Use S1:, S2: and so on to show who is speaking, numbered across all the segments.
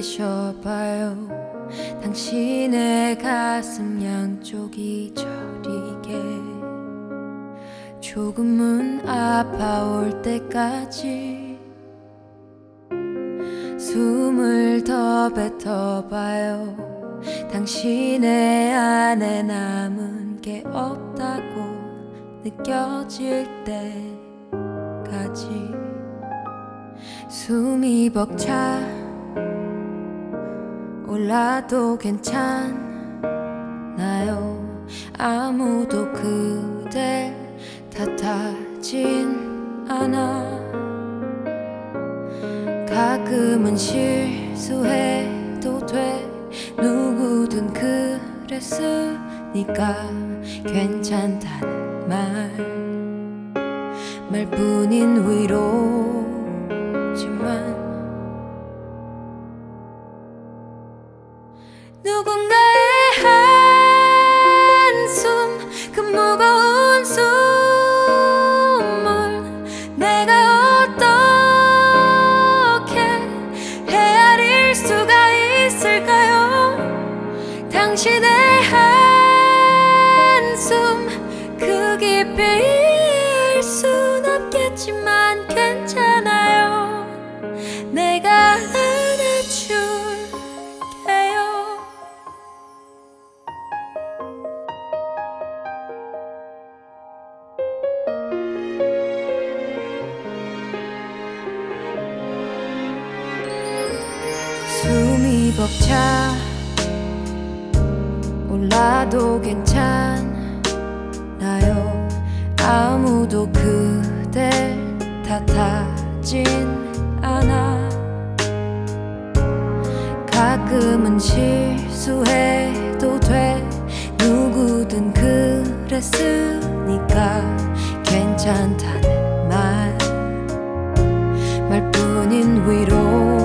S1: 쉬어봐요. 당신의 가슴 양쪽이 저리게. 조금은 아파올 때까지 숨을 더 뱉어봐요. 당신의 안에 남은 게 없다고 느껴질 때까지 숨이 벅차 올라도 괜찮나요. 아무도 그댈 탓하진 않아. 가끔은 실수해도 돼. 누구든 그랬으니까 괜찮다는 말 말뿐인 위로지만 벅차 올라도 괜찮나요. 아무도 그댈 탓하진 않아. 가끔은 실수해도 돼. 누구든 그랬으니까 괜찮다는 말. 말뿐인 위로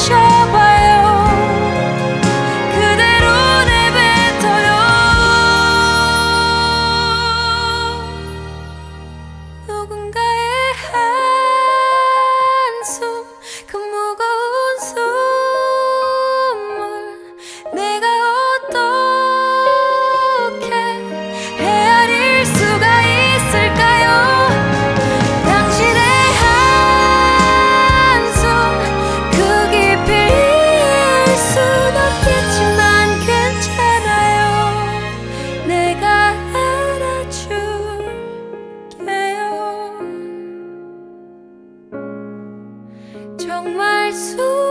S1: 숨을 정말 수